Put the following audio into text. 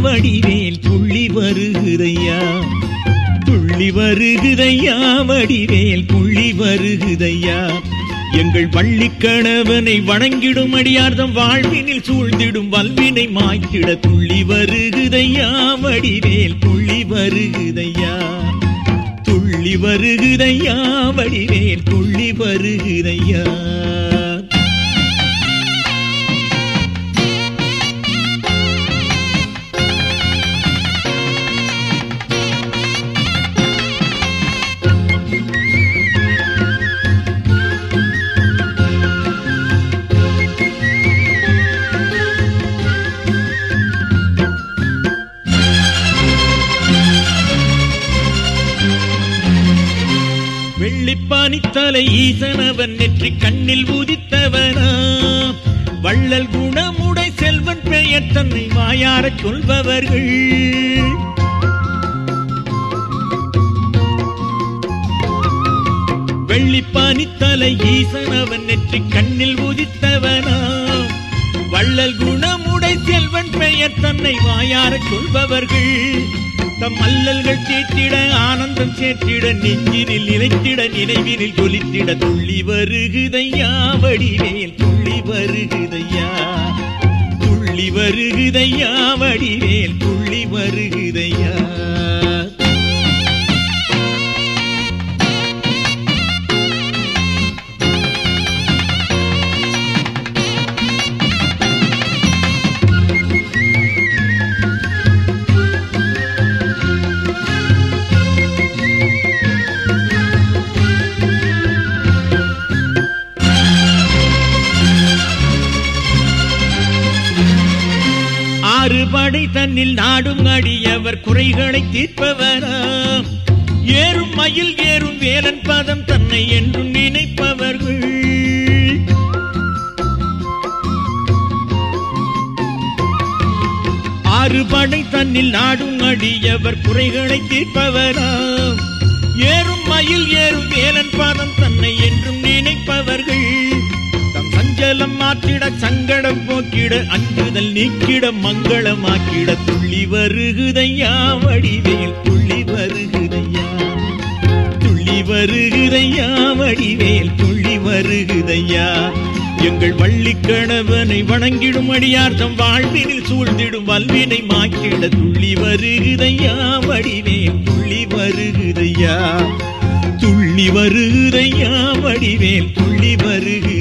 வடிவேல் துள்ளி வருகுதையா? துள்ளி வருகுதையா வடிவேல் துள்ளி வருகுதையா? எங்கள் பள்ளிக்கணவனை கணவனை வணங்கிடும் அடியார்தம் வாழ்வினில் சூழ்ந்திடும் வல்வினை மாய்த்திட துள்ளி வருகுதையா வடிவேல் துள்ளி வருகுதையா? துள்ளி வருகுதையா வடிவேல் துள்ளி வருகுதையா? வெள்ளிப்பானித்தலை ஈசனவன் நெற்றி கண்ணில் உதித்தவனா. வள்ளல் குணமுடை செல்வன் பெயர் தன்னை வாயாரச் சொல்பவர்கள். வெள்ளிப்பானித்தலை ஈசனவன் நெற்றி கண்ணில் உதித்தவனா. வள்ளல் குணமுடை செல்வன் பெயர் தன்னை வாயாரச் சொல்பவர்கள். தம் அல்லல்கள் தீர்த்திட ஆனந்தம் சேர்த்திட நெஞ்சினில் நிலைத்திட நினைவினில் கொலித்திட துள்ளி வருகுதையா வடிவேல் துள்ளி வருகுதையா? துள்ளி வருகுதையா வடிவேல் துள்ளி வருகுதையா? ஆறு தன்னில் நாடும் அடியவர் குறைகளை தீர்ப்பவராம் ஏறும் மயில் ஏறும் வேலன் பாதம் தன்னை என்றும் நினைப்பவர்கள். ஆறுபடை தன்னில் நாடும் அடியவர் குறைகளை தீர்ப்பவராம் ஏறும் மயில் ஏறும் வேலன் பாதம் தன்னை என்றும் நினைப்பவர்கள். மாற்றிட சங்கடம் போக்கிட அஞ்சுதல் நீக்கிட மங்களமாக்கிட துள்ளி வருகுதையா வடிவேல் துள்ளி வருகுதையா. துள்ளி வருகுதையா வடிவேல் துள்ளி வருகுதையா. எங்கள் வள்ளி கணவனை வணங்கிடும் அடியார்த்தம் வாழ்வினில் சூழ்ந்திடும் வல்வினை மாக்கிட துள்ளி வருகுதையா வடிவேல் துள்ளி வருகுதையா. துள்ளி வருகுதையா வடிவேல் துள்ளி வருகு